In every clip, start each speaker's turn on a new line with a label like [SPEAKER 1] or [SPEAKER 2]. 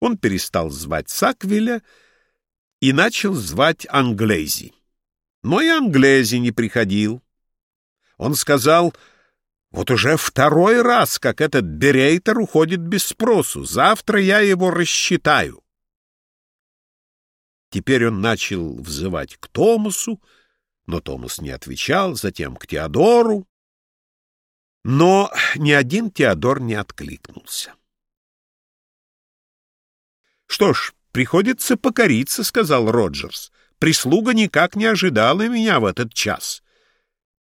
[SPEAKER 1] Он перестал звать Саквиля и начал звать Англези. Но и Англези не приходил. Он сказал, вот уже второй раз, как этот Берейтер уходит без спросу. Завтра я его рассчитаю. Теперь он начал взывать к Томасу, но Томас не отвечал, затем к Теодору. Но ни один Теодор не откликнулся. «Что ж, приходится покориться», — сказал Роджерс. «Прислуга никак не ожидала меня в этот час»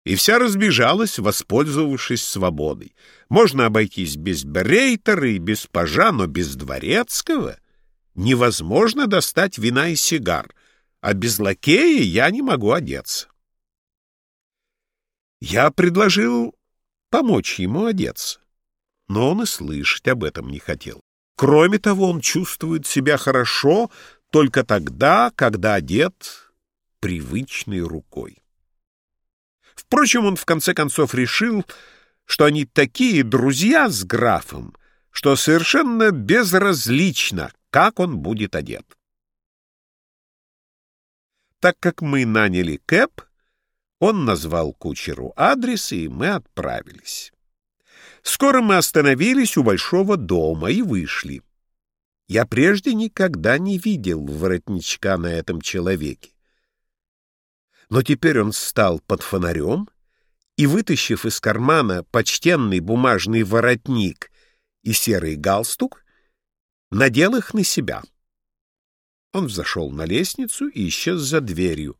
[SPEAKER 1] и вся разбежалась, воспользовавшись свободой. Можно обойтись без Брейтера и без пажа, но без Дворецкого невозможно достать вина и сигар, а без лакея я не могу одеться. Я предложил помочь ему одеться, но он и слышать об этом не хотел. Кроме того, он чувствует себя хорошо только тогда, когда одет привычной рукой. Впрочем, он в конце концов решил, что они такие друзья с графом, что совершенно безразлично, как он будет одет. Так как мы наняли Кэп, он назвал кучеру адрес, и мы отправились. Скоро мы остановились у большого дома и вышли. Я прежде никогда не видел воротничка на этом человеке но теперь он встал под фонарем и, вытащив из кармана почтенный бумажный воротник и серый галстук, надел их на себя. Он взошел на лестницу и исчез за дверью.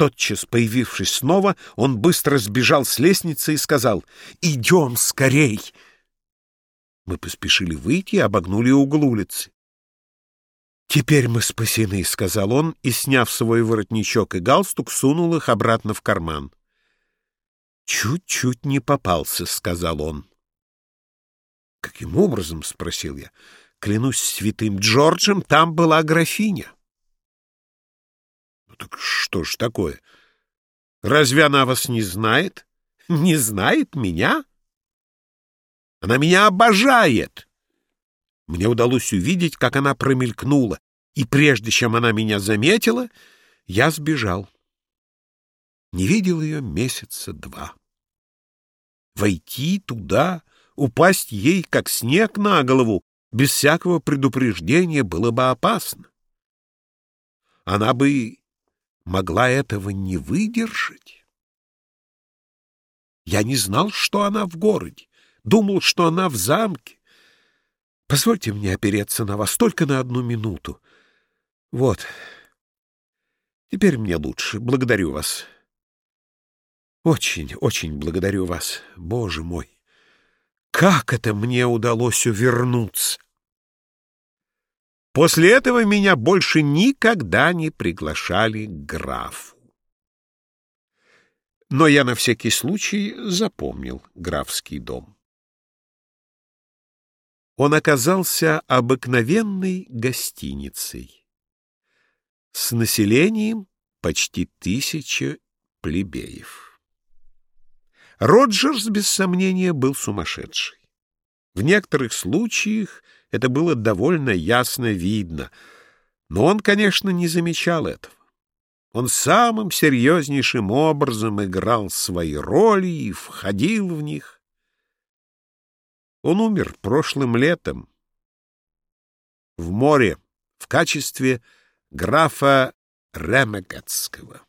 [SPEAKER 1] Тотчас появившись снова, он быстро сбежал с лестницы и сказал «Идем скорей!» Мы поспешили выйти и обогнули угол улицы. «Теперь мы спасены», — сказал он, и, сняв свой воротничок и галстук, сунул их обратно в карман. «Чуть-чуть не попался», — сказал он. «Каким образом?» — спросил я. «Клянусь святым Джорджем, там была графиня». «Ну так что ж такое? Разве она вас не знает? Не знает меня? Она меня обожает!» Мне удалось увидеть, как она промелькнула, и прежде чем она меня заметила, я сбежал. Не видел ее месяца два. Войти туда, упасть ей, как снег на голову, без всякого предупреждения было бы опасно. Она бы могла этого не выдержать. Я не знал, что она в городе, думал, что она в замке. Позвольте мне опереться на вас только на одну минуту. Вот. Теперь мне лучше. Благодарю вас. Очень, очень благодарю вас, Боже мой. Как это мне удалось увернуться? После этого меня больше никогда не приглашали к графу. Но я на всякий случай запомнил графский дом он оказался обыкновенной гостиницей с населением почти тысяча плебеев. Роджерс, без сомнения, был сумасшедший. В некоторых случаях это было довольно ясно видно, но он, конечно, не замечал этого. Он самым серьезнейшим образом играл свои роли и входил в них. Он умер прошлым летом в море в качестве графа Ремегетского.